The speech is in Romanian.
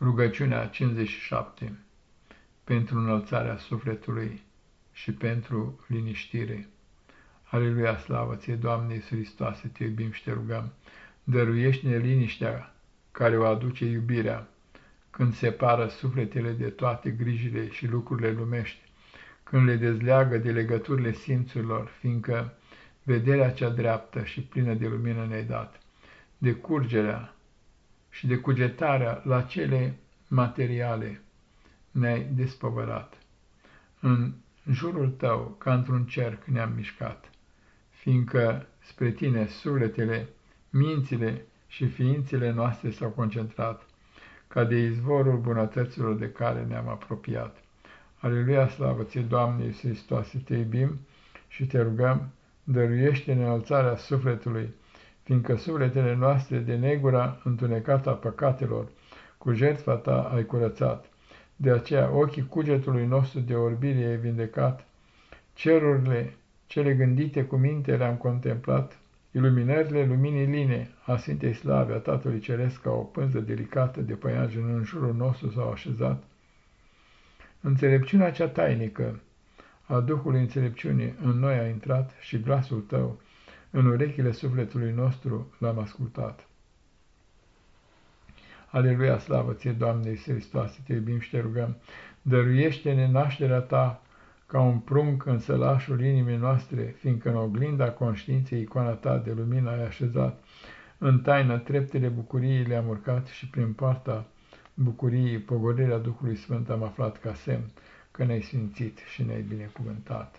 Rugăciunea 57 pentru înălțarea sufletului și pentru liniștire. Aleluia, slavă ție, Doamne Iisus Hristoase, te iubim și te rugăm. Dăruiește-ne liniștea care o aduce iubirea, când separă sufletele de toate grijile și lucrurile lumești, când le dezleagă de legăturile simțurilor, fiindcă vederea cea dreaptă și plină de lumină ne-ai dat, de curgerea și de cugetarea la cele materiale ne-ai despăvărat. În jurul tău, ca într-un cerc, ne-am mișcat, fiindcă spre tine sufletele, mințile și ființele noastre s-au concentrat, ca de izvorul bunătăților de care ne-am apropiat. Aleluia, slavă ție, Doamne Iisus Hristoase, te iubim și te rugăm, dăruiește înălțarea sufletului, fiindcă sufletele noastre de negura întunecată a păcatelor, cu jertfa ta ai curățat. De aceea ochii cugetului nostru de orbire ai vindecat, cerurile cele gândite cu minte le-am contemplat, iluminările luminii line a Sfintei Slave a Tatălui Ceresc ca o pânză delicată de păianjen în jurul nostru s-au așezat. Înțelepciunea cea tainică a Duhului înțelepciunii în noi a intrat și glasul tău în urechile sufletului nostru l-am ascultat. Aleluia, slavă ție, Doamne Iisus Hristoase, te iubim și te rugăm, dăruiește-ne nașterea ta ca un prunc în sălașul inimii noastre, fiindcă în oglinda conștiinței icoana ta de lumină ai așezat, în taină treptele bucuriei le-am urcat și prin poarta bucuriei pogorirea Duhului Sfânt am aflat ca semn că ne-ai sfințit și ne-ai binecuvântat.